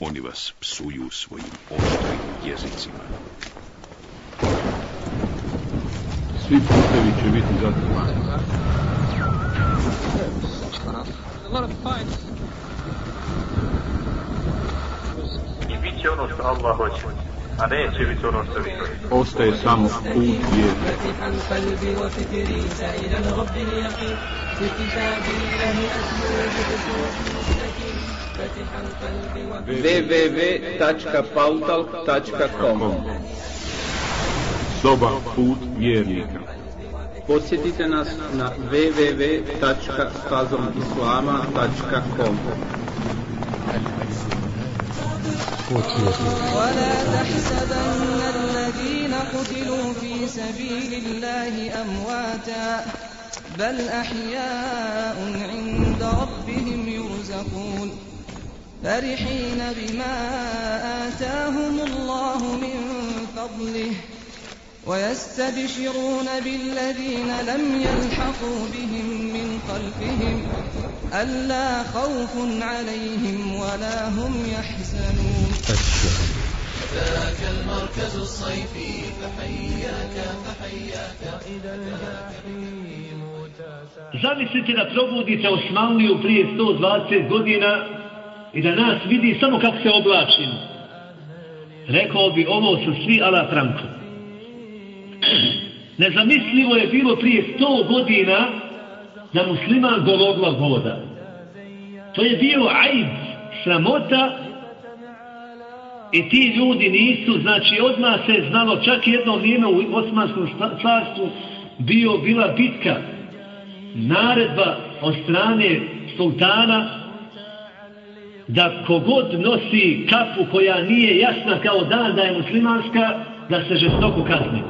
oni vas psuju svojim oštrim jezicima. Svi putevi će biti zatvoreni. I bit će ono što Allah hoće, a neće biti ono što vi hoće. Ostaje samo put vjerne www.pautal.com Soba put vjernika. Posjetite nas na www.stazomislama.com ولا تحسبن الذين قتلوا في سبيل الله أمواتا بل أحياء عند ربهم يرزقون فرحين بما آتاهم الله من فضله ويستبشرون بالذين لم يلحقوا بهم من خلفهم ألا خوف عليهم ولا هم يحزنون. ذاك المركز الصيفي فحياك فحياك وإذا الجحيم Zamislite da probudite Osmanliju prije 120 godina i da nas vidi samo kako se oblačimo. Rekao bi, ovo su svi ala Franko. Nezamislivo je bilo prije sto godina da musliman gologla voda. To je bio ajd, sramota i ti ljudi nisu, znači odmah se znalo, čak jedno vrijeme u Osmanskom carstvu bio, bila bitka, naredba od strane sultana da kogod nosi kapu koja nije jasna kao dan da je muslimanska, da se žestoko kazni.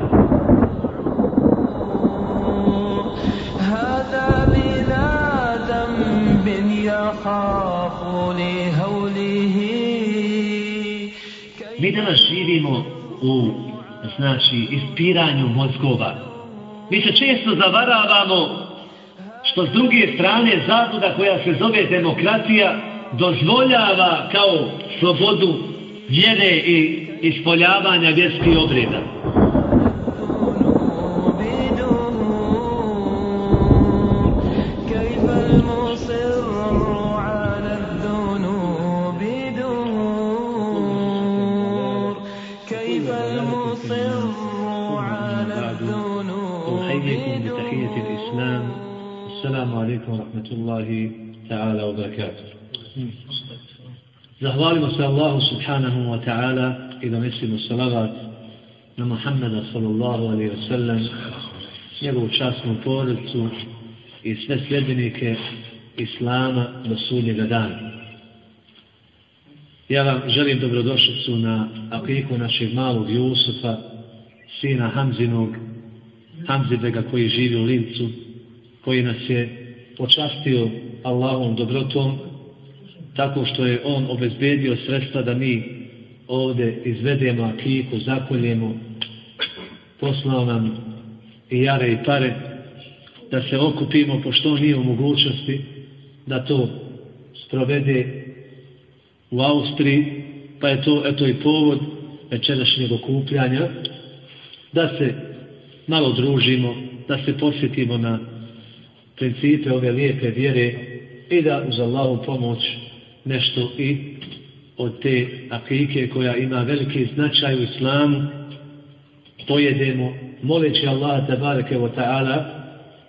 هذا بلا ذنب يخاف لهوله Mi danas živimo u, znači, ispiranju mozgova. Mi se često zavaravamo što s druge strane zabluda koja se zove demokratija dozvoljava kao slobodu vjere i ispoljavanja vjerskih obreda. كيف المصر على الذنوب دور كيف المصر على الذنوب أحييكم دور بتحية الإسلام السلام عليكم ورحمة الله تعالى وبركاته Zahvalimo se Allahu subhanahu wa ta'ala i donesimo salavat na Muhammeda sallallahu alaihi wa sallam, njegovu časnu porodicu i sve sljedbenike Islama do sudnjega dana. Ja vam želim dobrodošlicu na akiku našeg malog Jusufa, sina Hamzinog, Hamzibega koji živi u Lincu, koji nas je počastio Allahom dobrotom, tako što je on obezbedio sredstva da mi ovde izvedemo akiku, zakoljemo, poslao nam i jare i pare, da se okupimo, pošto on nije u mogućnosti da to sprovede u Austriji, pa je to eto i povod večerašnjeg okupljanja, da se malo družimo, da se posjetimo na principe ove lijepe vjere i da uz Allahu pomoć nešto i od te akike koja ima veliki značaj u islamu pojedemo moleći Allah tabareke wa ta'ala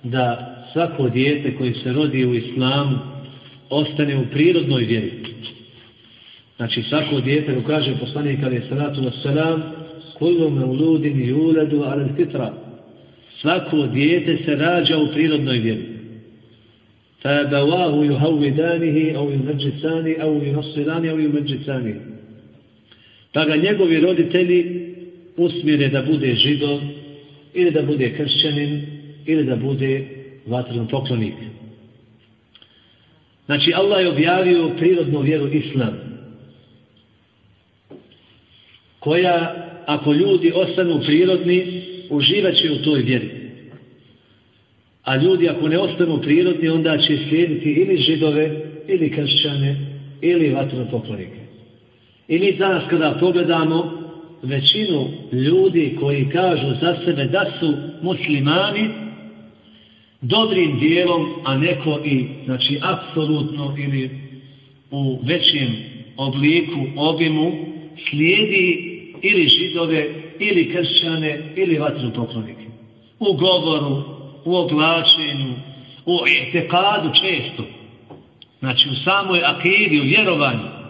da svako dijete koji se rodi u islamu ostane u prirodnoj vjeri. Znači svako dijete, ko kaže poslanik ali salatu wassalam, kullu mauludin yuladu ala fitra. Svako dijete se rađa u prirodnoj vjeri. فأبواه يهودانه أو يمجسانه أو ينصرانه أو يمجسانه pa ga njegovi roditelji usmjere da bude židov ili da bude kršćanin ili da bude vatrenom poklonik. Znači Allah je objavio prirodnu vjeru islam koja ako ljudi ostanu prirodni uživat će u toj vjeri. A ljudi ako ne ostanu prirodni onda će slijediti ili židove ili kršćane ili vatrno poklonike. I mi danas kada pogledamo većinu ljudi koji kažu za sebe da su muslimani dobrim dijelom, a neko i, znači, apsolutno ili u većem obliku, obimu, slijedi ili židove, ili kršćane, ili vatru poklonike. U govoru, u oblačenju, u etekadu često. Znači, u samoj akidi, u vjerovanju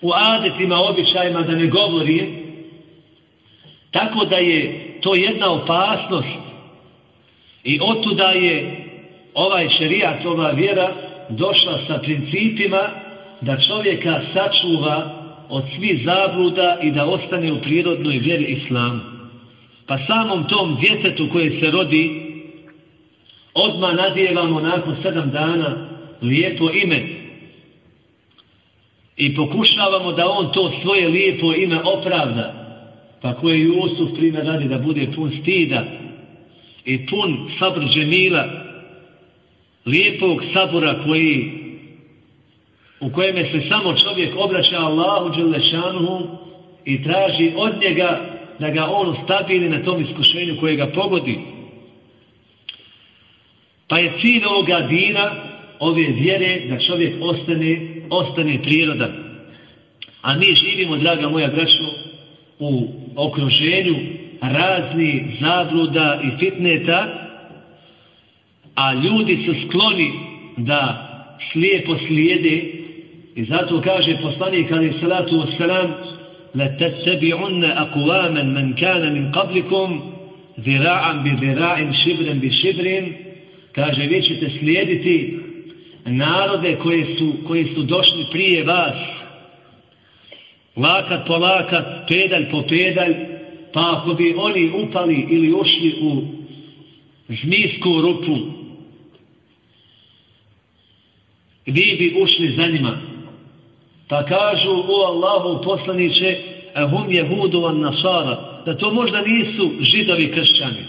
u adetima, običajima, da ne govorim. tako da je to jedna opasnost i otuda je ovaj šerijat, ova vjera, došla sa principima da čovjeka sačuva od svih zabluda i da ostane u prirodnoj vjeri islamu. Pa samom tom djetetu koje se rodi, odmah nadijevamo nakon sedam dana lijepo ime, i pokušavamo da on to svoje lijepo ime opravda, pa koje Jusuf primjer radi da bude pun stida i pun sabr džemila, lijepog sabora koji u kojem se samo čovjek obraća Allahu Đelešanuhu i traži od njega da ga on stabili na tom iskušenju koje ga pogodi. Pa je cilj ovoga dina, ove vjere, da čovjek ostane ostane prirodan. A mi živimo, draga moja braćo, u okruženju razni zabluda i fitneta, a ljudi su skloni da slijepo slijede i zato kaže poslanik ali salatu wasalam la أقواما aqwaman man kana min qablikum zira'an bi zira'in shibran bi shibrin kaže vi ćete slijediti narode koje su, koji su došli prije vas, lakat po lakat, pedalj po pedalj, pa ako bi oni upali ili ušli u zmijsku rupu, vi bi ušli za njima. Pa kažu u Allahu poslaniće, hum jehudu van nasara, da to možda nisu židovi kršćani.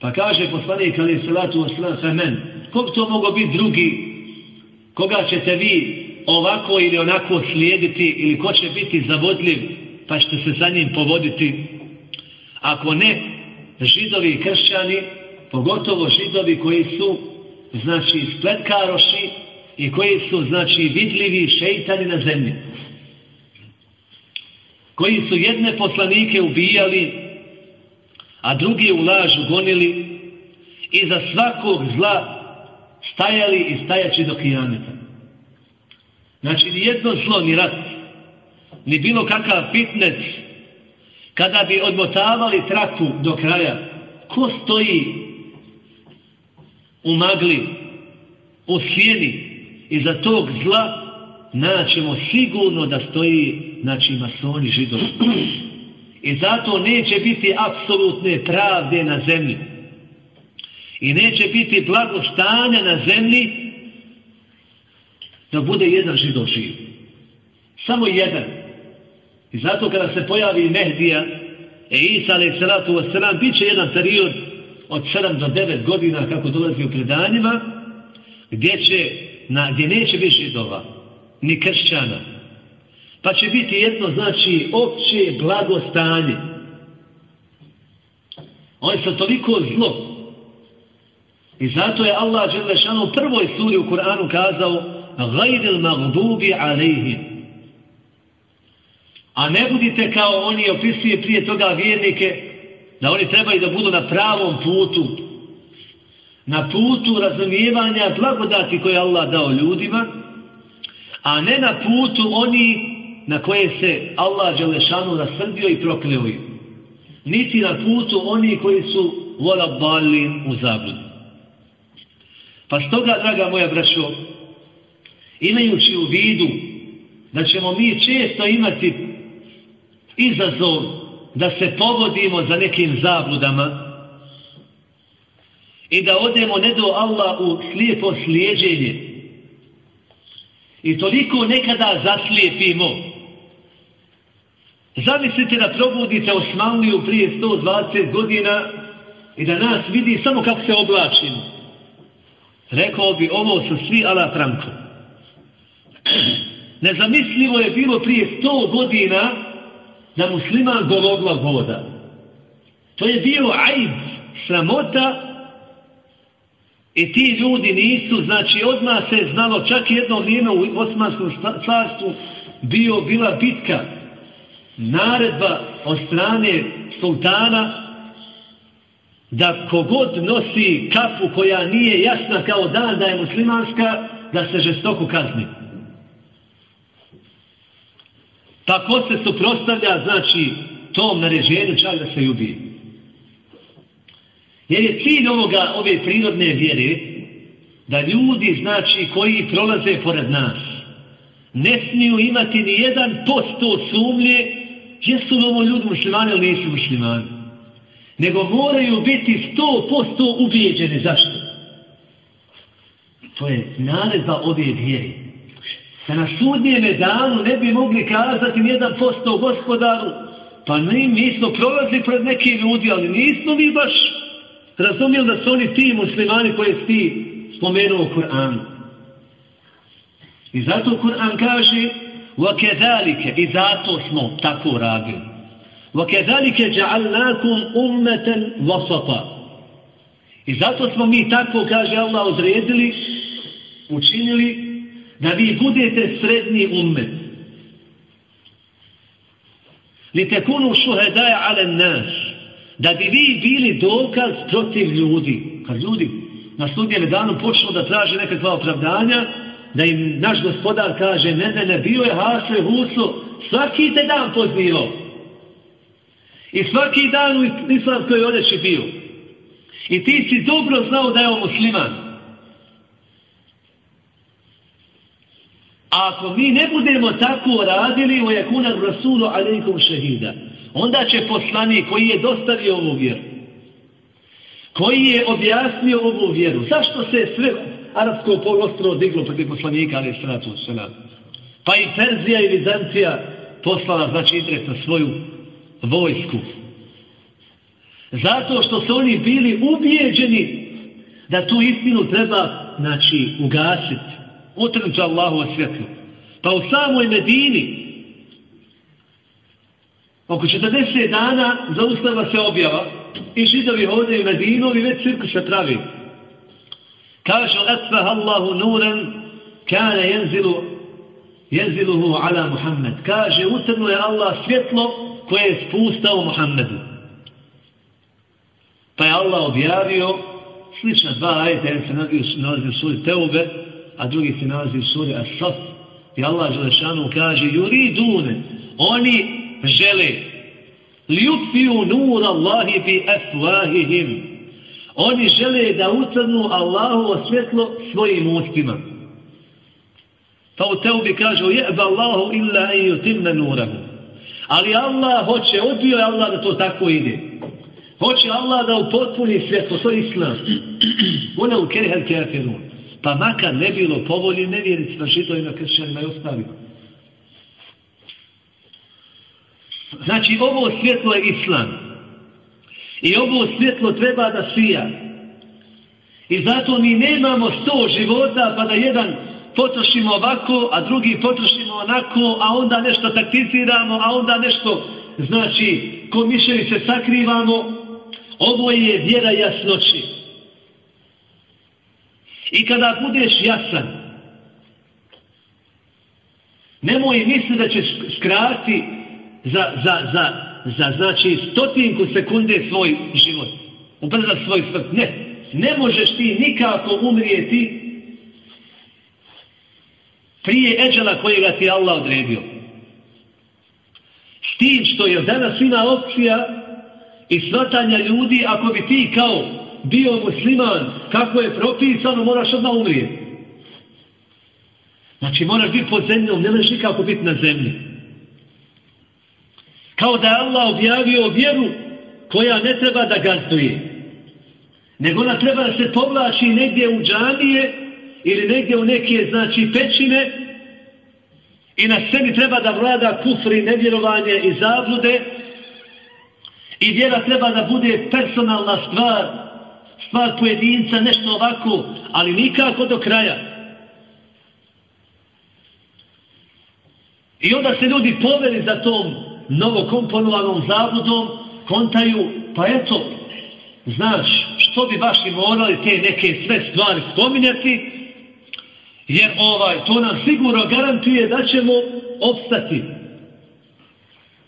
Pa kaže poslanik ali salatu wassalam femen, kog to mogo biti drugi, koga ćete vi ovako ili onako slijediti ili ko će biti zavodljiv pa ćete se za njim povoditi. Ako ne, židovi i kršćani, pogotovo židovi koji su znači spletkaroši i koji su znači vidljivi šeitani na zemlji koji su jedne poslanike ubijali a drugi u laž gonili i za svakog zla stajali i stajaći do kijameta. Znači, ni jedno zlo, ni rat, ni bilo kakav fitnet, kada bi odmotavali traku do kraja, ko stoji u magli, u sjeni, i tog zla naćemo sigurno da stoji, znači, masoni židovi. I zato neće biti apsolutne pravde na zemlji i neće biti blagostanja na zemlji da bude jedan židov živ. Samo jedan. I zato kada se pojavi Mehdija, e Isa alaih salatu wasalam, bit će jedan period od 7 do 9 godina kako dolazi u predanjima, gdje, će, na, gdje neće biti židova, ni kršćana. Pa će biti jedno, znači, opće blagostanje. Oni su toliko zlo, I zato je Allah Đelešanu u prvoj suri u Kur'anu kazao Gajdil magdubi عَلَيْهِمْ A ne budite kao oni opisuje prije toga vjernike da oni trebaju da budu na pravom putu. Na putu razumijevanja blagodati koje Allah dao ljudima, a ne na putu oni na koje se Allah Đelešanu rasrdio i prokleo Niti na putu oni koji su vola balin u zabludu. Pa stoga, draga moja brašo, imajući u vidu da ćemo mi često imati izazov da se povodimo za nekim zabludama i da odemo ne do Allah u slijepo slijeđenje. I toliko nekada zaslijepimo. Zamislite da probudite Osmanliju prije 120 godina i da nas vidi samo kako se oblačimo. Rekao bi ovo su svi ala Franko. Nezamislivo je bilo prije 100 godina da musliman gologla voda to je bio ajd sramota I ti ljudi nisu, znači odmah se znalo, čak jedno vrijeme u Osmanskom carstvu bio, bila bitka, naredba od strane sultana da kogod nosi kapu koja nije jasna kao dan da je muslimanska, da se žestoko kazni. Pa ko se suprostavlja, znači, tom naređenju čak da se ubije. Jer je cilj ovoga, ove prirodne vjere, da ljudi, znači, koji prolaze pored nas, ne smiju imati ni jedan posto sumlje, jesu li ovo ljudi muslimani ili nisu muslimani. Nego moraju biti sto posto ubijeđeni. Zašto? To je naredba ove vjere. Da na sudnjeme danu ne bi mogli kazati nijedan posto gospodaru, pa mi, mi smo prolazili pred neki ljudi, ali nismo mi baš razumijeli da su oni ti muslimani koje si ti spomenuo u Kur'anu. I zato Kur'an kaže وَكَذَلِكَ I zato smo tako radili. وَكَذَلِكَ جَعَلْنَاكُمْ أُمَّةً وَسَطًا I zato smo mi tako, kaže Allah, odredili, učinili, da vi budete srednji ummet. لِتَكُونُوا شُهَدَاءَ عَلَى النَّاسِ da bi vi bili dokaz protiv ljudi. Kad ljudi na sudnjene danu počnu da traže nekakva opravdanja, da im naš gospodar kaže, ne, ne, ne, bio je Haso Huso, svaki te dan pozivao. I svaki dan u islamskoj odeći bio. I ti si dobro znao da je on musliman. A ako mi ne budemo tako radili, o jakunan rasulu alaikum šehida, onda će poslani koji je dostavio ovu vjeru, koji je objasnio ovu vjeru, zašto se sve arabsko polostro diglo protiv poslanika, ali sratu selam. Pa i Perzija i Vizancija poslala, znači, indirektno svoju vojsku. Zato što su oni bili ubijeđeni da tu istinu treba, znači, ugasiti. Utrnuti Allahu osvjetlu. Pa u samoj Medini, Oko 40 dana zaustava se objava i židovi hode i već cirku se pravi. Kaže etfah Allahu nuran kane jenzilu jenziluhu ala Muhammed. Kaže, utrnu je Allah svjetlo koje je spustao Muhammedu. Pa je Allah objavio slična dva ajta, jedan se nalazi u suri Teube, a drugi se nalazi u suri As-Saf. I Allah Želešanu kaže, juri dune, oni žele ljupiju nur Allahi bi afwahihim. Oni žele da ucrnu Allahu svjetlo svojim ustima. Pa u teubi kažu jeba Allahu illa en yutimna nurahu. Ali Allah hoće odbio je Allah da to tako ide. Hoće Allah da upotpuni svjetlo to je islam. Ona u kerihel kafirun pa makar ne bilo povolji nevjericima židovima kršćanima i ostalima. Znači, ovo svjetlo je islam. I ovo svjetlo treba da svija. I zato mi nemamo sto života pa da jedan potrošimo ovako, a drugi potrošimo onako, a onda nešto taktiziramo, a onda nešto, znači, ko se sakrivamo. Ovo je vjera jasnoći. I kada budeš jasan, nemoj misli da ćeš skrati za, za, za, za znači stotinku sekunde svoj život. Ubrzat svoj smrt. Ne. Ne možeš ti nikako umrijeti prije eđala kojega ti Allah odredio. S tim što je danas ima opcija i svatanja ljudi, ako bi ti kao bio musliman, kako je propisano, moraš odmah umrijeti. Znači moraš biti pod zemljom, ne možeš nikako biti na zemlji. Kao da je Allah objavio vjeru koja ne treba da gazduje. Nego ona treba da se povlači negdje u džanije ili negdje u neke, znači, pećine i na sebi treba da vlada kufri, nevjerovanje i zablude i vjera treba da bude personalna stvar, stvar pojedinca, nešto ovako, ali nikako do kraja. I onda se ljudi poveli za tom novokomponovanom zabludom, kontaju, pa eto, znaš, što bi baš i morali te neke sve stvari spominjati, jer ovaj, to nam sigurno garantuje da ćemo opstati.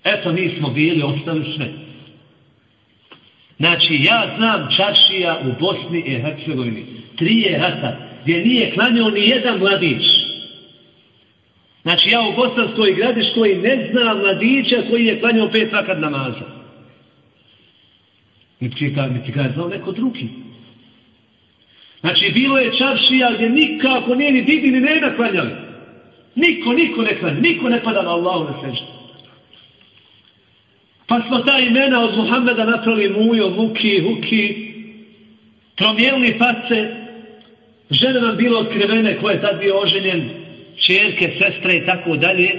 Eto, nismo bili, opstali sve. Znači, ja znam čašija u Bosni i Hercegovini, trije rata, gdje nije klanio ni jedan mladić. Znači, ja u Bosanskoj gradiškoj ne znam mladića koji je klanjao pet vakad namaza. Niti ga, niti ga je znao neko drugi. Znači, bilo je čaršija gdje nikako nije ni didi ni ne klanjali. Niko, niko ne klanja, niko ne pada na Allahu na seždu. Pa smo ta imena od Muhammeda napravili Mujo, Muki, Huki, promijenili face, žene nam bilo otkrivene koje je tad bio oženjen, čerke, sestre i tako dalje.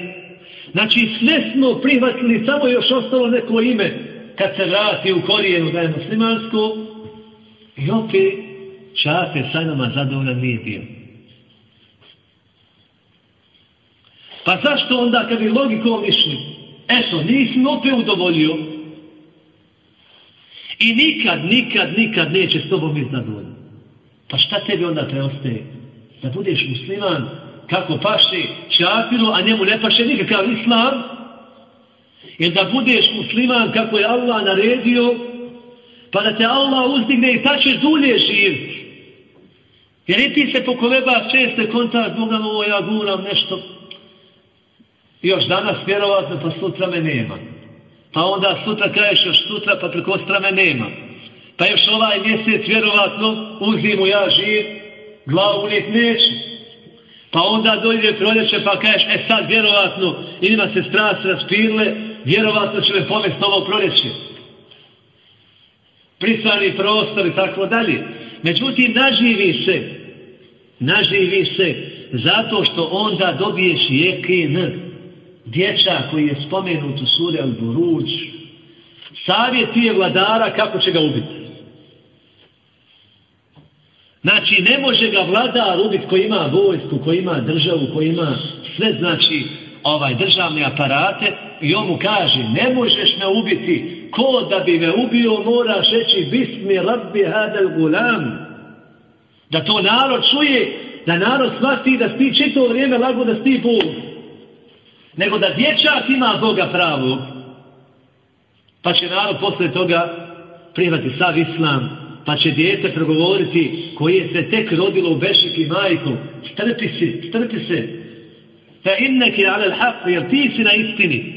Znači, sve smo prihvatili, samo još ostalo neko ime, kad se vrati u korijenu da je muslimansko, i opet čafe sa nama zadovoljan nije bio. Pa zašto onda kad bi logikom išli, eto, nisam opet udovoljio, i nikad, nikad, nikad neće s tobom biti zadovoljan. Pa šta tebi onda preostaje? Da budeš musliman, kako paše čafiru, a njemu ne paše nikakav islam, je da budeš musliman kako je Allah naredio, pa da te Allah uzdigne i ta ćeš dulje živiti. Jer i ti se pokolebaš česte kontakt, Boga ovo ja guram nešto. Još danas vjerovatno, pa sutra me nema. Pa onda sutra kažeš još sutra, pa preko sutra me nema. Pa još ovaj mjesec vjerovatno, uzimu ja živ, glavu uvijek neću. Pa onda dojde proljeće pa kažeš, e sad vjerovatno, ima se strast raspirile, vjerovatno će me pomest ovo proljeće. Prisani prostor i tako dalje. Međutim, naživi se, naživi se, zato što onda dobiješ jekin, dječa koji je spomenut u suri Al-Buruđ, savjet ti je vladara kako će ga ubiti. Znači, ne može ga vladar ubit koji ima vojsku, koji ima državu, koji ima sve, znači, ovaj državne aparate i on mu kaže, ne možeš me ubiti, ko da bi me ubio moraš reći, bismi rabbi hadal gulam. Da to narod čuje, da narod shvati da sti čito vrijeme lago da sti Bog. Nego da dječak ima Boga pravog. Pa će narod posle toga prihvati sav islam, pa će djete progovoriti koje se tek rodilo u Bešik i majku. Strpi se, strpi se. Fa inneke ale l'haq, jer ti si na istini.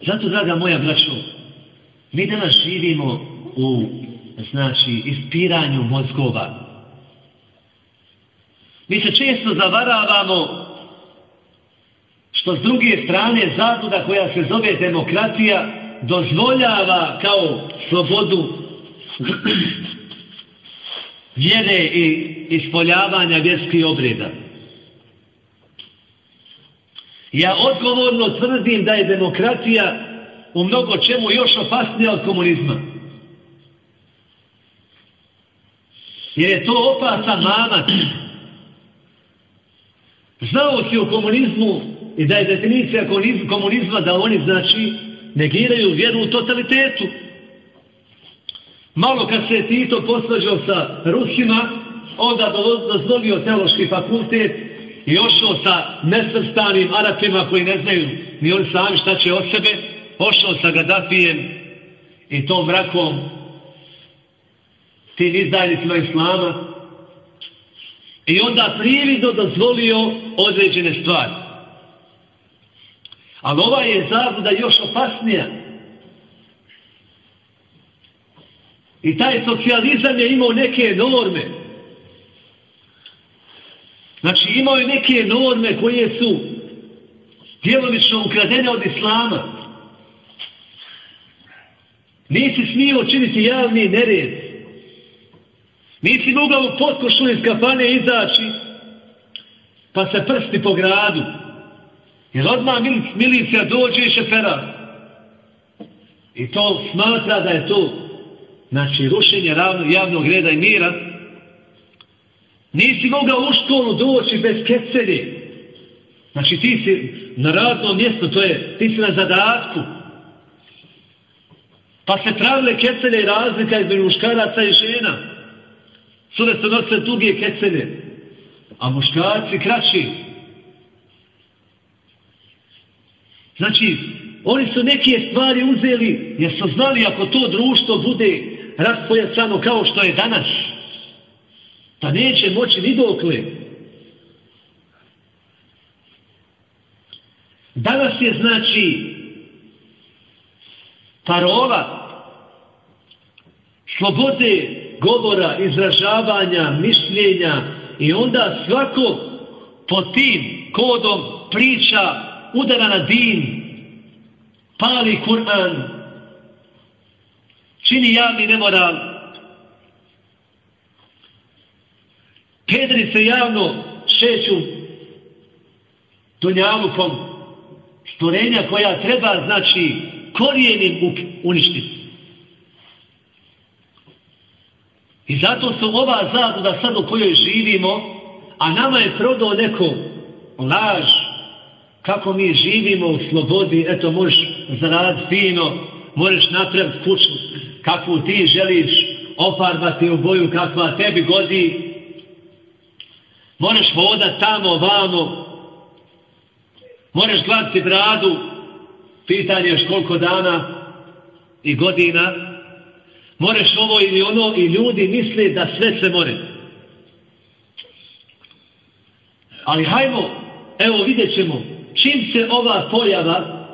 Zato, draga moja braćo, mi danas živimo u, znači, ispiranju mozgova. Mi se često zavaravamo što s druge strane zabuda koja se zove demokratija dozvoljava kao slobodu vjere i ispoljavanja vjerskih obreda. Ja odgovorno tvrdim da je demokratija u mnogo čemu još opasnija od komunizma. Jer je to opasan mamac. Znao si u komunizmu i da je definicija komunizma da oni znači negiraju vjeru u totalitetu. Malo kad se Tito posvađao sa Rusima, onda dozvolio teološki fakultet i ošao sa nesrstanim Arapima koji ne znaju ni oni sami šta će od sebe, ošao sa Gaddafijem i tom mrakom tim izdajnicima Islama i onda prividno dozvolio određene stvari. Ali ova je zabluda još opasnija. I taj socijalizam je imao neke norme. Znači je neke norme koje su djelomično ukradene od islama. Nisi smio činiti javni nered. Nisi mogao u potkošu iz kafane izaći pa se prsti po gradu. Jer odmah milicija dođe i šepera. I to smatra da je to znači rušenje ravno, javnog reda i mira. Nisi mogao u školu doći bez kecelje. Znači ti si na radnom mjestu, to je, ti si na zadatku. Pa se pravile kecelje i razlika između muškaraca i žena. Sude se nose duge kecelje, a muškarci kraći. Znači, oni su neke stvari uzeli, jer su znali ako to društvo bude raspojacano kao što je danas, da neće moći ni dokle. Danas je znači parola slobode govora, izražavanja, mišljenja i onda svako po tim kodom priča udara na din, pali Kur'an, čini javni nemoral, pedri se javno šeću dunjalukom. Stvorenja koja treba, znači, korijenim uništiti. I zato su ova zabuda sad u kojoj živimo, a nama je prodao neko laž, kako mi živimo u slobodi, eto možeš zaraditi fino, možeš napraviti kuću. Kakvu ti želiš, ofarbati u boju kakva tebi godi, možeš vodat tamo, vamo, možeš gledati bradu, pitanje još koliko dana i godina, možeš ovo ili ono i ljudi misle da sve se more. Ali hajmo, evo vidjet ćemo, čim se ova pojava,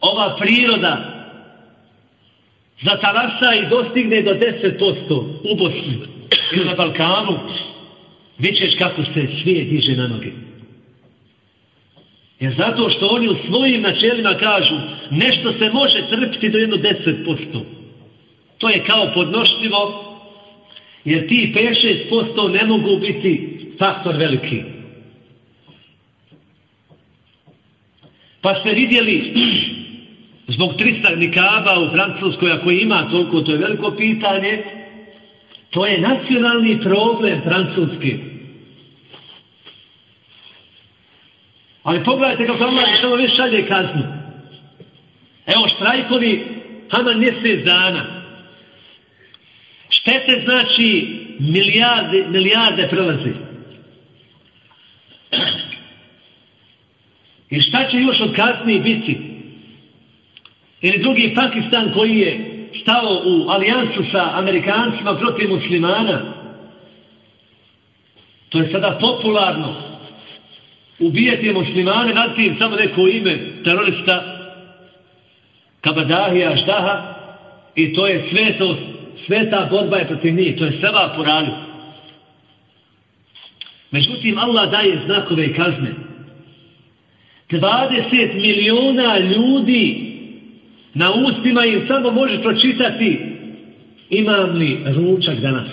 ova priroda zatalasa i dostigne do 10% u Bosni ili na Balkanu, vidjet kako se svijet diže na noge. Jer zato što oni u svojim načelima kažu nešto se može trpiti do jedno 10%. To je kao podnošljivo, jer ti 5-6% ne mogu biti faktor veliki. Pa ste vidjeli, zbog 300 nikaba u Francuskoj, ako ima toliko, to je veliko pitanje, to je nacionalni problem Francuski. Ali pogledajte kako Allah što ovo već šalje kaznu. Evo štrajkovi, hama mjesec dana. Štete znači milijarde, milijarde prelazi. I šta će još od kasnije biti? Ili drugi Pakistan koji je stao u alijansu sa Amerikancima protiv muslimana. To je sada popularno. Ubijati muslimane nad tim samo neko ime terorista Kabadahija, štaha, i to je svetost sveta borba je protiv njih, to je seba porali. Međutim, Allah daje znakove i kazne. 20 miliona ljudi na ustima im samo može pročitati imam li ručak danas.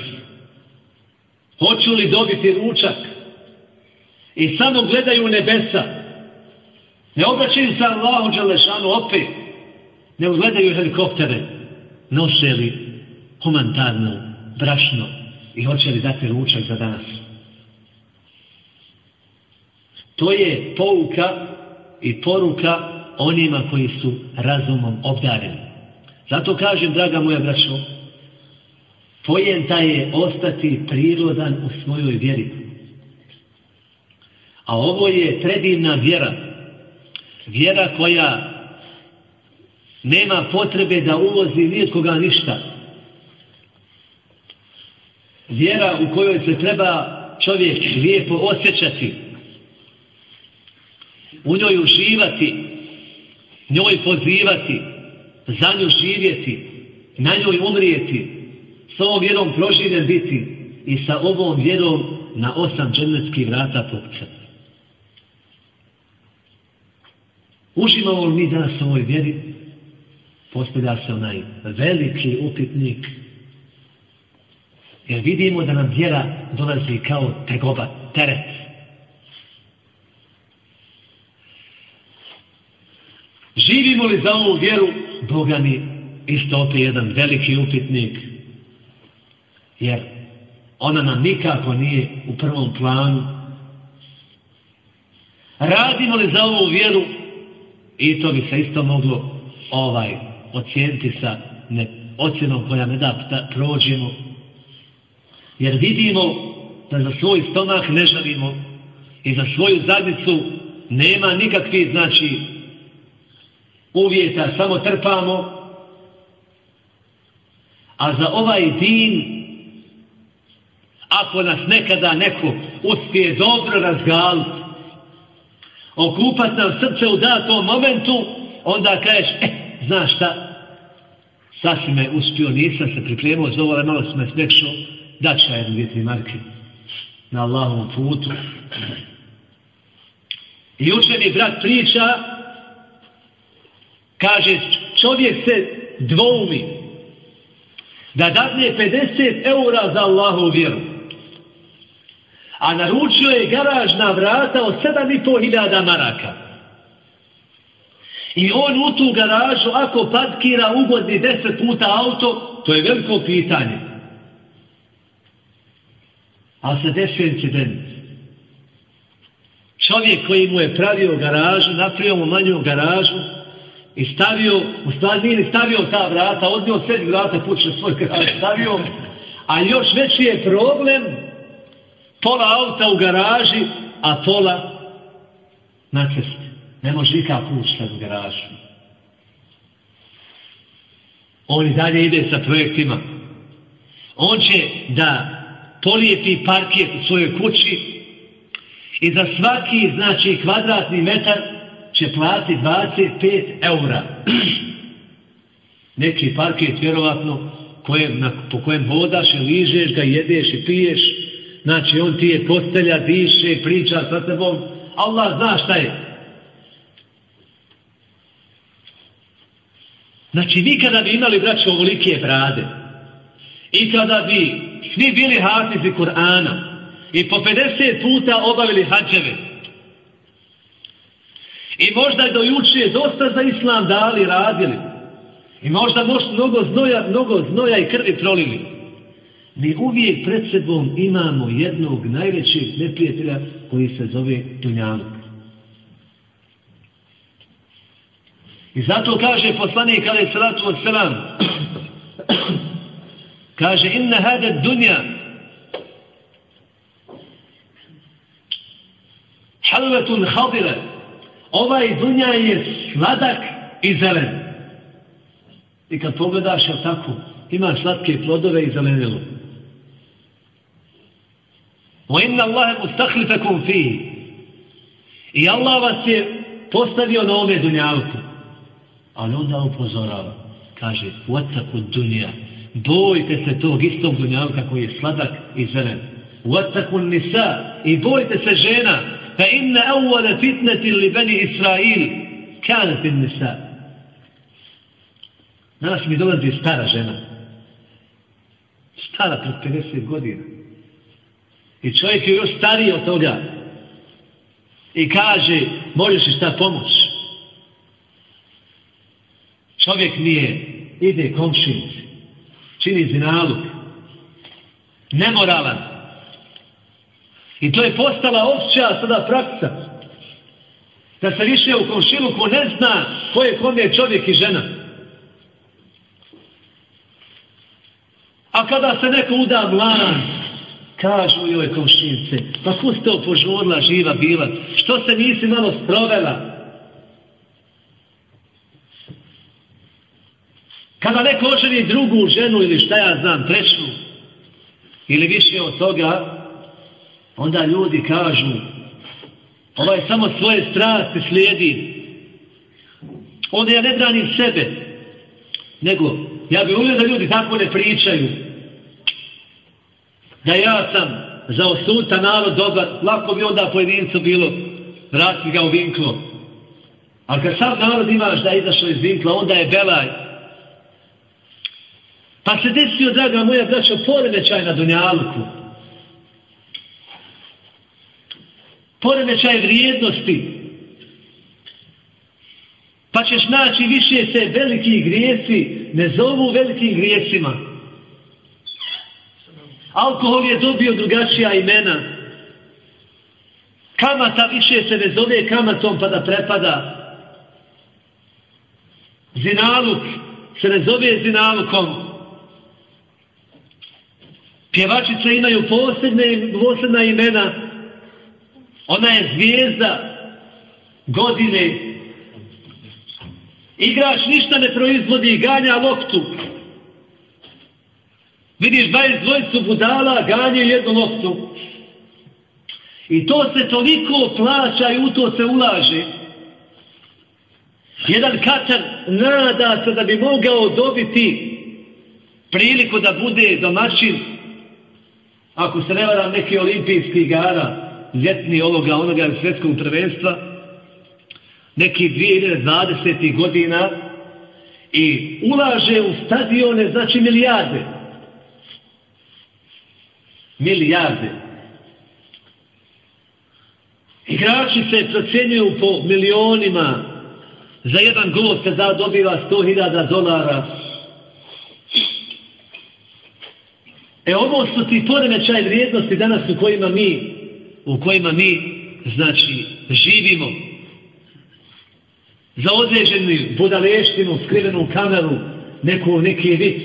Hoću li dobiti ručak? I samo gledaju nebesa. Ne obraćaju se Allahu Đalešanu opet. Ne ugledaju helikoptere. Nose li humanitarno, brašno i hoće li dati ručak za danas. To je pouka i poruka onima koji su razumom obdareni. Zato kažem, draga moja braćo, pojenta je ostati prirodan u svojoj vjeri. A ovo je predivna vjera. Vjera koja nema potrebe da uvozi nikoga ništa vjera u kojoj se treba čovjek lijepo osjećati, u njoj uživati, njoj pozivati, za nju živjeti, na njoj umrijeti, s ovom vjerom proživljen biti i sa ovom vjerom na osam dženneckih vrata pokucati. Uživamo li mi danas u ovoj vjeri? Postavlja se onaj veliki upitnik. Jer vidimo da nam vjera dolazi kao tegoba, teret. Živimo li za ovu vjeru? Boga mi isto opet jedan veliki upitnik. Jer ona nam nikako nije u prvom planu. Radimo li za ovu vjeru? I to bi se isto moglo ovaj ocijeniti sa ne, ocjenom koja ne da da prođemo. Jer vidimo da za svoj stomak ne želimo i za svoju zadnicu nema nikakvi, znači, uvjeta, samo trpamo. A za ovaj din, ako nas nekada neko uspije dobro razgaliti, okupat nam srce u datom momentu, onda kažeš, eh, znaš šta, sad si me uspio, nisam se pripremio za ovo, malo sam me smekšao, dat ću jednu dvije, marke na Allahovom putu. I učeni brat priča, kaže, čovjek se dvoumi da dadne 50 eura za Allahu vjeru. A naručio je garažna vrata od 7.500 maraka. I on u tu garažu, ako parkira ugodni 10 puta auto, to je veliko pitanje. Ali se desio incident. Čovjek koji mu je pravio garažu, napravio mu manju garažu i stavio, u stvari nije stavio ta vrata, odnio sedi vrata, puče svoj garaž, stavio, a još veći je problem, pola auta u garaži, a pola na cesti. Ne može nikak ući u garažu. On i dalje ide sa projektima. On će da polijepi parkijet u svojoj kući i za svaki, znači, kvadratni metar će plati 25 eura. Neki parket vjerovatno, kojem, na, po kojem vodaš i ližeš ga, jedeš i piješ, znači on ti je postelja, diše, priča sa tebom, Allah zna šta je. Znači, nikada bi imali, braće, ovolike brade, i kada bi svi bili hafizi Kur'ana, i po 50 puta obavili hađeve, i možda do juče dosta za islam dali, radili, i možda možda mnogo znoja, mnogo znoja i krvi prolili, mi uvijek pred sebom imamo jednog najvećeg neprijatelja koji se zove Dunjaluk. I zato kaže poslanik alaih salatu od selam, kaže inna hada dunja halvetun hadira ovaj dunja je sladak i zelen. I kad pogledaš je tako, ima slatke plodove i zelenilo. Wa inna Allahe mustaklifakum fihi. I Allah vas je postavio na ove dunjavku. Ali onda upozorava. Kaže, wataku dunja. Bojte se tog istog dunjavka koji je sladak i zelen. Wataku nisa. I bojte se žena. Fa inna awwala fitnati li bani Israil kana fin nisa. Danas mi dolazi stara žena. Stara pred 50 godina. I čovjek je još stariji od toga. I kaže, možeš li šta pomoć? Čovjek nije, ide komšinici, čini zinaluk, nemoralan. I to je postala opća sada praksa. Da se više u komšiluku ne zna ko je kom je čovjek i žena. A kada se neko uda mlan, kažu joj komšinice, pa ko ste opožurla živa bila, što se nisi malo sprovela? Kada neko oženi drugu ženu ili šta ja znam, treću, ili više od toga, onda ljudi kažu, ovaj samo svoje strasti slijedi. Onda ja ne branim sebe, nego ja bih uvijek da ljudi tako ne pričaju. Da ja sam za osunta narod dobar, lako bi onda pojedincu bilo vratiti ga u vinklo. A kad sam narod imaš da je izašao iz vinkla, onda je belaj. Pa se desio, draga moja braća, poremećaj na Dunjaluku. Poremećaj vrijednosti. Pa ćeš naći više se veliki grijesi, ne zovu velikim grijesima. Alkohol je dobio drugačija imena. Kamata više se ne zove kamatom pa da prepada. Zinaluk se ne zove zinalukom. Pjevačice imaju posebne, posebna imena. Ona je zvijezda godine. Igrač ništa ne proizvodi, ganja loptu. Vidiš dvaje dvojicu budala, ganje jednu loptu. I to se toliko plaća i u to se ulaže. Jedan katar nada se da bi mogao dobiti priliku da bude domaćin ako se ne varam neki olimpijski igara ljetni ovoga onoga svjetskog prvenstva neki 2020. godina i ulaže u stadione znači milijarde. Milijarde. Igrači se procjenjuju po milionima. Za jedan gol se da dobiva 100.000 dolara. E ovo su ti poremećaj vrijednosti danas u kojima mi, u kojima mi, znači, živimo. Za određenu budaleštinu, skrivenu kameru, neku, neki vic,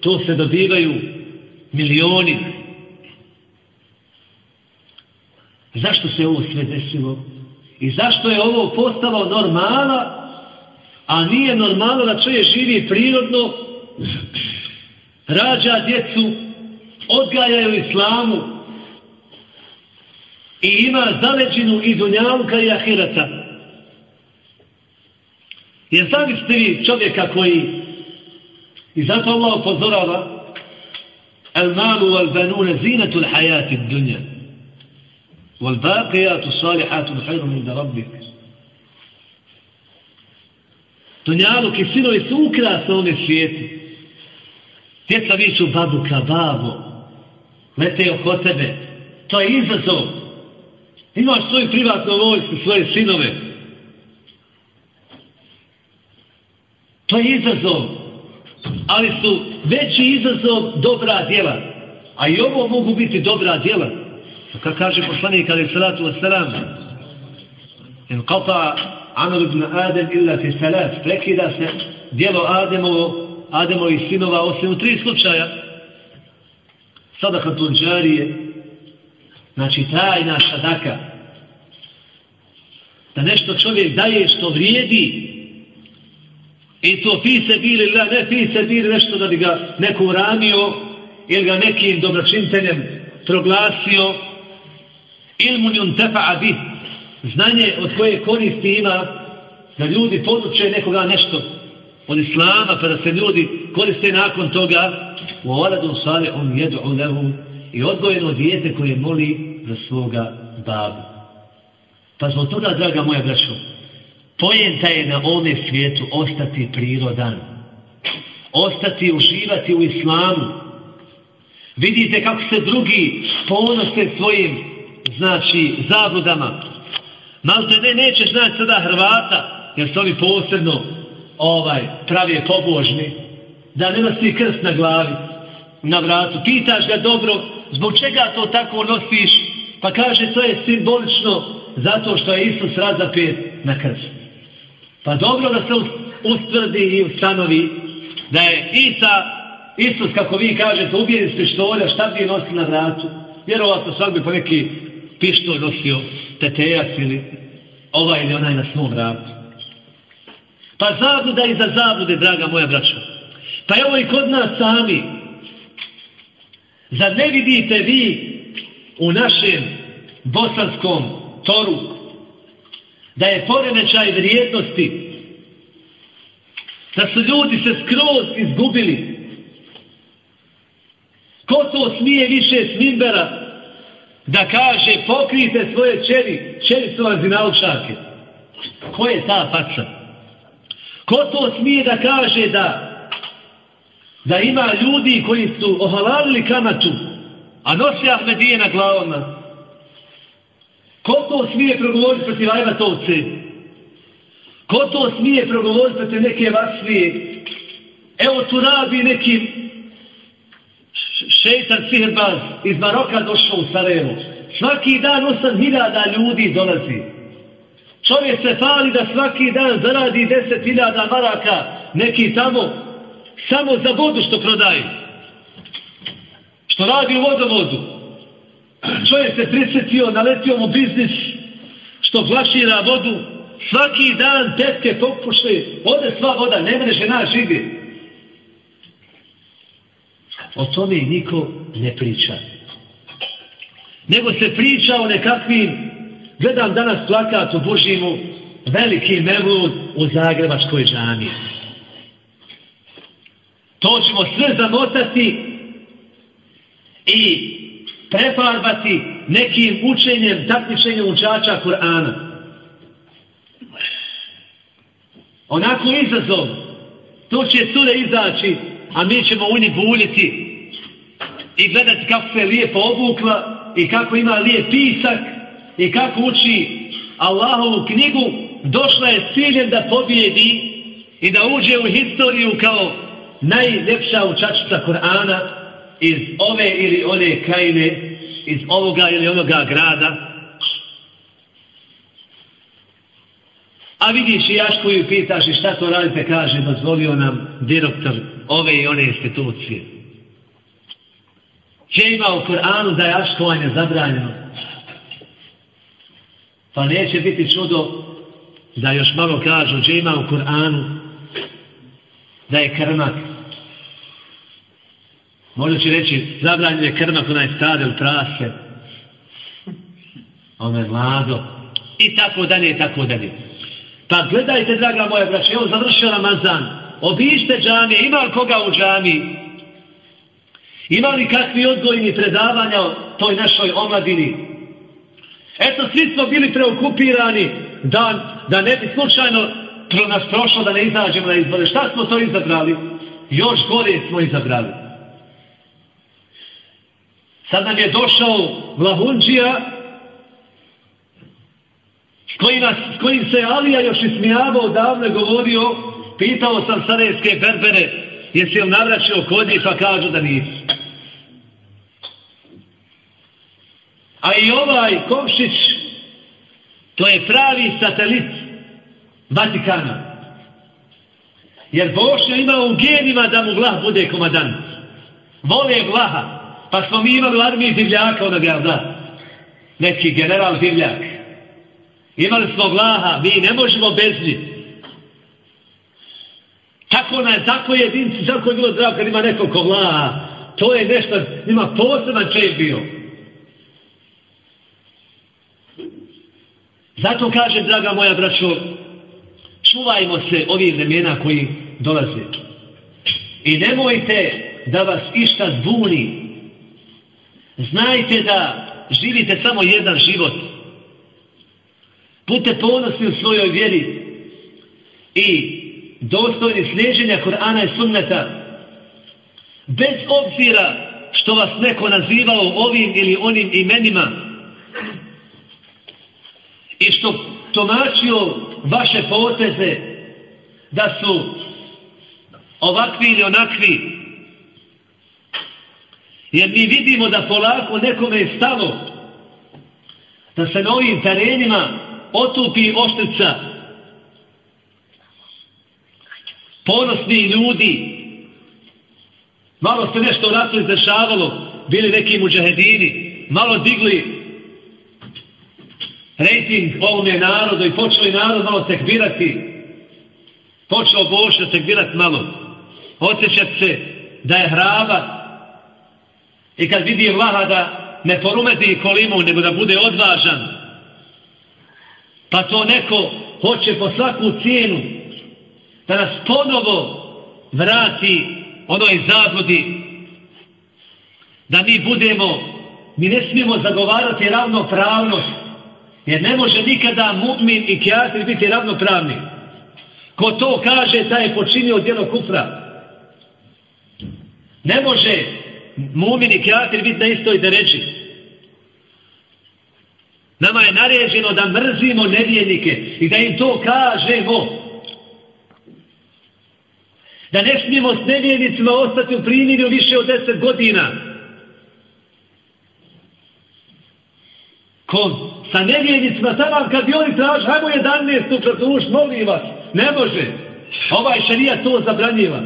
to se dobivaju milioni. Zašto se ovo sve desilo? I zašto je ovo postalo normala, a nije normalno da čovjek živi prirodno, rađa djecu, odgajaju islamu i ima zaleđinu i dunjavka i ahirata. Jer zamislite vi čovjeka koji i zato Allah upozorava al malu wal banune zinatu l'hajati dunja wal baqijatu salihatu l'hajru inda rabbik Dunjaluk i sinovi su ukrasne ove svijeti. Djeca viću babuka, babo, lete oko tebe. To je izazov. Imaš svoju privatnu vojsku, svoje sinove. To je izazov. Ali su veći izazov dobra djela. A i ovo mogu biti dobra djela. Pa kad kaže poslanik ali salatu wasalam in qata amal ibn Adem illa fi salat prekida se djelo Ademovo Ademovi sinova osim u tri slučaja sadaka tunđarije, znači tajna sadaka, da nešto čovjek daje što vrijedi, i to fi se bili, ne fi se bili nešto da bi ga neko uramio, ili ga nekim dobročinteljem proglasio, ilmun mu bih znanje od koje koristi ima, da ljudi poduče nekoga nešto od islama, pa da se ljudi koriste nakon toga, u oladu sale on jedu lehu i odgojeno dijete koje moli za svoga babu. Pa zbog toga, draga moja braćo, pojenta je na ovome svijetu ostati prirodan. Ostati, uživati u islamu. Vidite kako se drugi ponose svojim, znači, zabludama. Malte ne, neće znati sada Hrvata, jer su oni posebno ovaj, pravi pobožni, da nema svi krst na glavi, na vratu. Pitaš ga dobro, zbog čega to tako nosiš? Pa kaže, to je simbolično zato što je Isus razapet na krst. Pa dobro da se ustvrdi i ustanovi da je Isa, Isus, kako vi kažete, ubijen s pištolja, šta bi je nosio na vratu? Vjerovatno svak bi po neki pištolj nosio tetejac ili ovaj ili onaj na svom vratu. Pa zabluda i za zablude, draga moja braća. Pa evo i kod nas sami. Zar ne vidite vi u našem bosanskom toru da je poremećaj vrijednosti da su ljudi se skroz izgubili ko to smije više smimbera da kaže pokrijte svoje čeri, čeri su vam zinaučake. Ko je ta faca? Ko to smije da kaže da da ima ljudi koji su ohalalili kamatu, a nosi Ahmedije na glavama? Ko to smije progovoriti protiv Ajvatovce? Ko to smije progovoriti protiv neke vasvije? Evo tu radi neki šeitan sihirbaz iz Maroka došao u Sarajevo. Svaki dan osam hiljada ljudi dolazi. Čovjek se fali da svaki dan zaradi deset hiljada maraka neki tamo samo za vodu što prodaje. Što radi u vodovodu. Čovjek se prisjetio, naletio mu biznis što flašira vodu. Svaki dan tetke pokuše, ode sva voda, ne mene žena živi. O tome niko ne priča. Nego se priča o nekakvim, gledam danas plakat u Božimu, veliki mevlud u Zagrebačkoj džami. To ćemo sve zamotati i prefarbati nekim učenjem, takmičenjem učača Kur'ana. Onako izazov, to će cure izaći, a mi ćemo u njih buljiti i gledati kako se lijepo obukla i kako ima lijep pisak i kako uči Allahovu knjigu, došla je ciljem da pobjedi i da uđe u historiju kao najljepša učačica Kur'ana iz ove ili one krajine, iz ovoga ili onoga grada. A vidiš i Jašku i pitaš i šta to radite, kaže, dozvolio nam direktor ove i one institucije. Če ima u Kur'anu da je jaškovanje zabranjeno? Pa neće biti čudo da još malo kažu, če ima u Kur'anu da je krmak. Možda će reći, zabranjen je krmak onaj stade u prase, Ono je mlado. I tako dalje, i tako dalje. Pa gledajte, draga moja braća, evo završio Ramazan. Obište džamije, ima li koga u džamiji? Ima li kakvi odgojni predavanja o toj našoj omladini? Eto, svi smo bili preokupirani da, da ne bi slučajno pro nas prošlo da ne izađemo na izbore. Šta smo to izabrali? Još gore smo izabrali. Sad nam je došao Vlahunđija koji nas, kojim se Alija još ismijavao davno govorio, pitao sam sarajevske berbere, jesi li navraćao kod njih, pa kažu da nisu. A i ovaj Komšić, to je pravi satelit Vatikana. Jer Bošnja ima u genima da mu vlah bude komadant. Vole vlaha. Pa smo mi imali u armiji divljaka onog da. Neki general divljak. Imali smo vlaha, mi ne možemo bez njih. Tako, na, tako je jedinci, tako je bilo zdravo kad ima nekog vlaha. To je nešto, ima poseban čep bio. Zato kažem, draga moja braćo, čuvajmo se ovih vremena koji dolaze. I nemojte da vas išta zbuni. Znajte da živite samo jedan život. Budite ponosni u svojoj vjeri i dostojni sliježenja Korana i Sunneta bez obzira što vas neko nazivao ovim ili onim imenima i što tomačio vaše poteze da su ovakvi ili onakvi. Jer mi vidimo da polako nekome je stalo da se na ovim terenima otupi oštrica ponosni ljudi malo se nešto ratu izdešavalo bili neki muđahedini malo digli rejting ovome narodu i počeli narod malo tekbirati. Počeo Bošnja tekbirati malo. Osjećat se da je hraba i kad vidi vlaha da ne porumeti kolimu nego da bude odvažan pa to neko hoće po svaku cijenu da nas ponovo vrati onoj zabludi da mi budemo mi ne smijemo zagovarati ravnopravnost. Jer ne može nikada mu'min i kjafir biti ravnopravni. Ko to kaže, taj je počinio djelo kufra. Ne može mu'min i kjafir biti na istoj dereči. Nama je naređeno da mrzimo nevjenike i da im to kažemo. Da ne smijemo s nevjenicima ostati u primjenju više od deset godina. Ko sa nevjenicima, tamo kad bi oni traži, hajmo 11. četvrtuš, molim vas, ne može. Ovaj šarija to zabranjiva.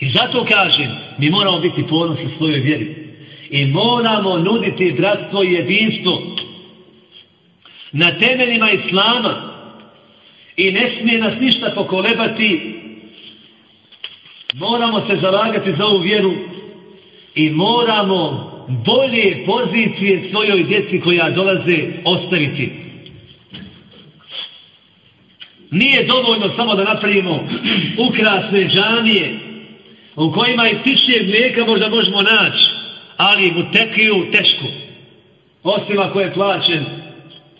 I zato kažem, mi moramo biti ponosni svojoj vjeri. I moramo nuditi bratstvo i jedinstvo na temeljima Islama. I ne smije nas ništa pokolebati. Moramo se zalagati za ovu vjeru i moramo bolje pozicije svojoj djeci koja dolaze ostaviti. Nije dovoljno samo da napravimo ukrasne džanije u kojima i tišnje mlijeka možda možemo naći, ali mu tekiju tešku. Osim ako je plaćen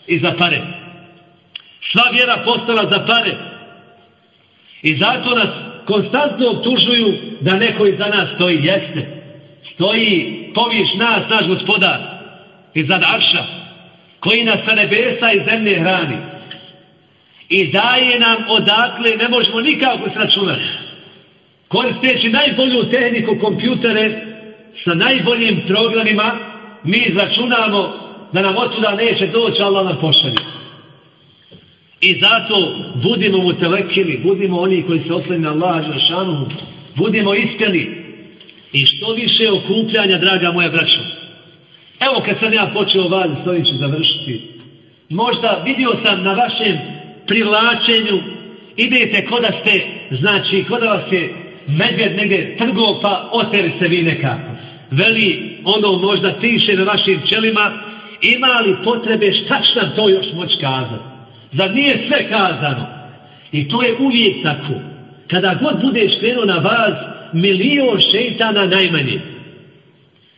i za pare. Sva vjera postala za pare. I zato nas konstantno obtužuju da neko iza nas stoji jeste. Stoji poviš nas, naš gospodar, iznad Arša, koji nas sa nebesa i zemlje hrani. I daje nam odakle, ne možemo nikako sračunati. Koristeći najbolju tehniku kompjutere sa najboljim programima, mi izračunamo da nam otuda neće doći, Allah nam pošalje. I zato budimo mu telekili, budimo oni koji se osleni na Allah, Žešanu, budimo iskreni, I što više okupljanja, draga moja braća. Evo kad sam ja počeo vas, s ovim ću završiti. Možda vidio sam na vašem privlačenju, idete kod da ste, znači, kod da vas je medvjed negdje trgo, pa oteri se vi nekako. Veli, ono možda tiše na vašim čelima, ima li potrebe šta će nam to još moći kazati? Zar nije sve kazano? I to je uvijek tako. Kada god budeš krenuo na vas, milion šeitana najmanje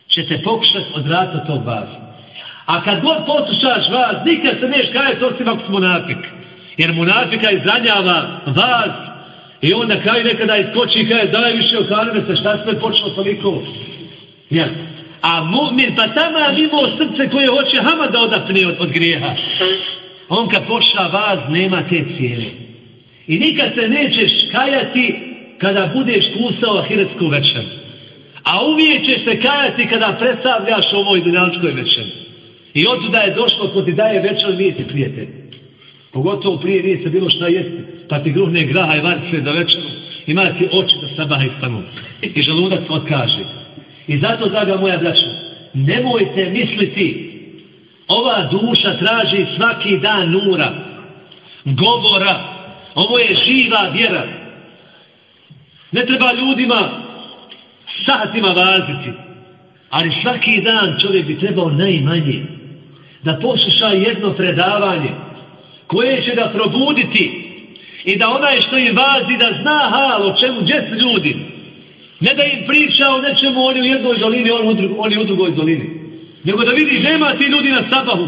će te pokušati odvratiti od vas. A kad god poslušaš vas, nikad se neš kajati osim ako si monafik. Jer monafika izranjava vas i onda kraju nekada iskoči i kaže daj više okanime se šta sve počelo toliko. Ja. A mu'min pa tamo imao srce koje hoće hama da odapne od, od grijeha. On kad pošla vas nema te cijene. I nikad se nećeš kajati kada budeš kusao ahiretsku večer. A uvijek ćeš se kajati kada predstavljaš ovoj dunjaličkoj večer. I od da je došlo ko ti daje večer, nije ti prijatelj. Pogotovo prije nije se bilo šta jesti, pa ti gruhne graha i varice za večer. Ima ti oči da sabaha istanu. I želudac otkaže. I zato, draga moja braća, nemojte misliti, ova duša traži svaki dan nura, govora, ovo je živa vjera. Ne treba ljudima satima vaziti. Ali svaki dan čovjek bi trebao najmanje da posluša jedno predavanje koje će ga probuditi i da onaj što im vazi da zna halo o čemu gdje su ljudi. Ne da im priča o nečemu oni u jednoj dolini, oni u, drugoj, oni u drugoj dolini. Nego da vidi nema ti ljudi na sabahu.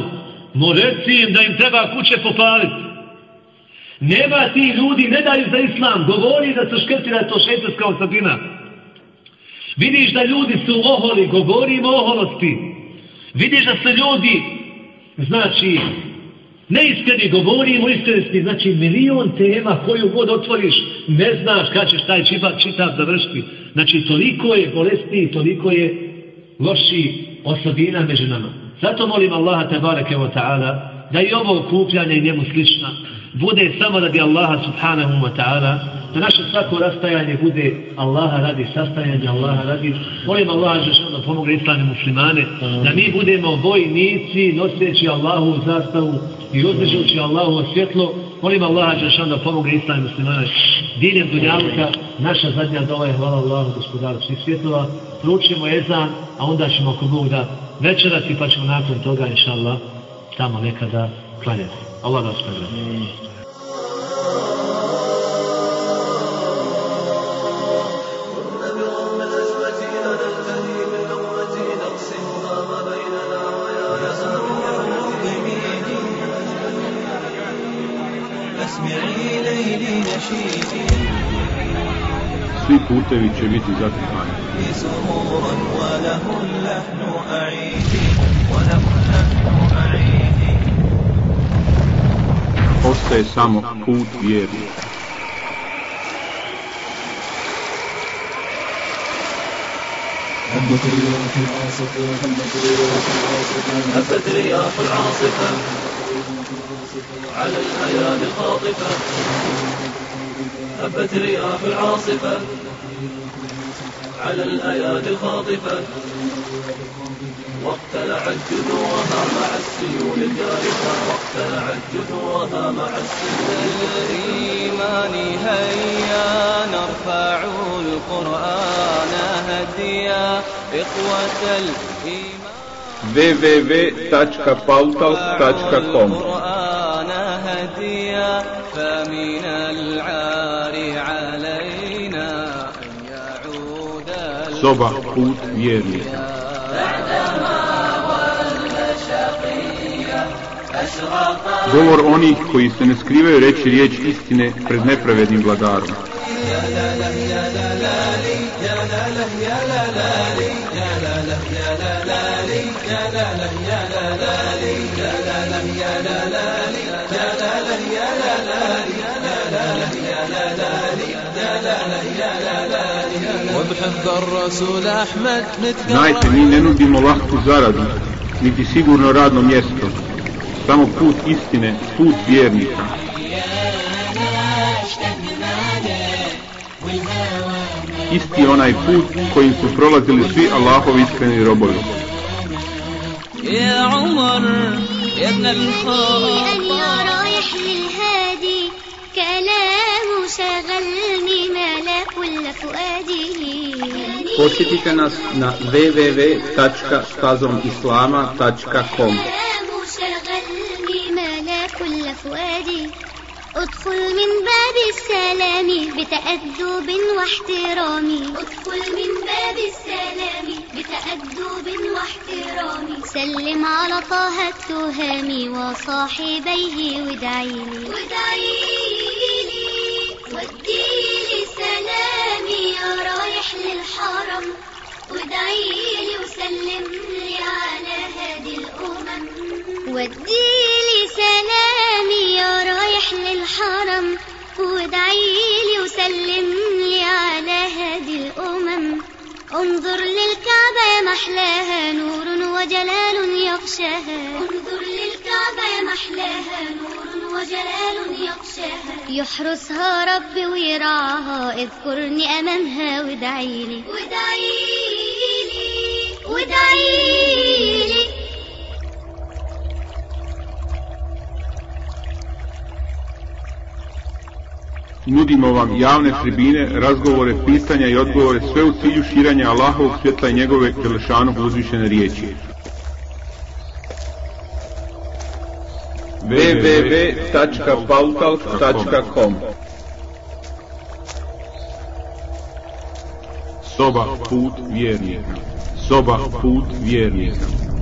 Mo reci im da im treba kuće popaliti. Nema ti ljudi, ne daju za islam, govori da su škrti da je to šetarska osobina. Vidiš da ljudi su oholi, govorimo o oholosti. Vidiš da se ljudi, znači, neiskreni, govorimo iskrenosti, znači milion tema koju god otvoriš, ne znaš kada ćeš taj čitav, čitav završiti. Znači, toliko je bolesti, toliko je loši osobina među nama. Zato molim Allaha tabaraka wa ta'ala da i ovo okupljanje i njemu slično bude samo radi Allaha subhanahu wa ta'ala, da naše svako rastajanje bude Allaha radi sastajanje, Allaha radi, molim Allaha žešno da pomogne islane muslimane, da mi budemo vojnici noseći Allahu u zastavu i uzdežući Allahu svjetlo, molim Allaha žešno da pomogne islane muslimane, diljem Dunjavka, naša zadnja dola je hvala Allahu gospodaru svih svjetova, pručimo ezan, a onda ćemo ako Bog da večerati, pa ćemo nakon toga, inša Allah, tamo nekada klanjati. Allah da vas pregleda. Svi putevi će biti zatrpani. Ostaje samo put vjernika. هبت الرياح العاصفة هبت الرياح العاصفة هبت الرياح العاصفة على الأيام الخاطفة هبت رياح العاصفة على الأيادي الخاطفة. واقتلعت جذورها مع السيول الجارفة واقتلعت جذورها مع السيول الإيمان هيا نرفع القرآن هديا. إخوة الإيمان www.pautalk.com Soba put vjernika. Govor onih koji se ne skrivaju reći riječ istine pred nepravednim vladarom. Znajte, mi ne nudimo lahku zaradu, niti sigurno radno mjesto. Samo put istine, put vjernika. Isti je onaj put kojim su prolazili svi Allahovi iskreni robovi. يا عمر يا ابن أن الخطاب يا رايح للهادي كلام شغلني ملا كل فؤادي Posjetite nas na www.stazomislama.com ادخل من باب السلام بتأدب واحترام. ادخل من باب السلام بتأدب واحترام. سلم على طه التهامي وصاحبيه وادعيلي وديلي سلامي يا رايح للحرم وادعيلي وسلم لي على هادي الأمم. سلامي يا رايح للحرم وسلم لي على هادي الأمم. انظر للكعبة يا محلاها نور وجلال يغشاها. انظر للكعبة يا محلاها نور وجلال يغشاها يحرسها ربي ويرعاها اذكرني أمامها وادعيلي وادعيلي وادعيلي Nudimo vam javne tribine, razgovore, pitanja i odgovore, sve u cilju širanja Allahovog svjetla i njegove Đelešanog uzvišene riječi. www.pautalk.com Soba put vjernika. Soba put vjernika.